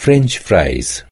french fries.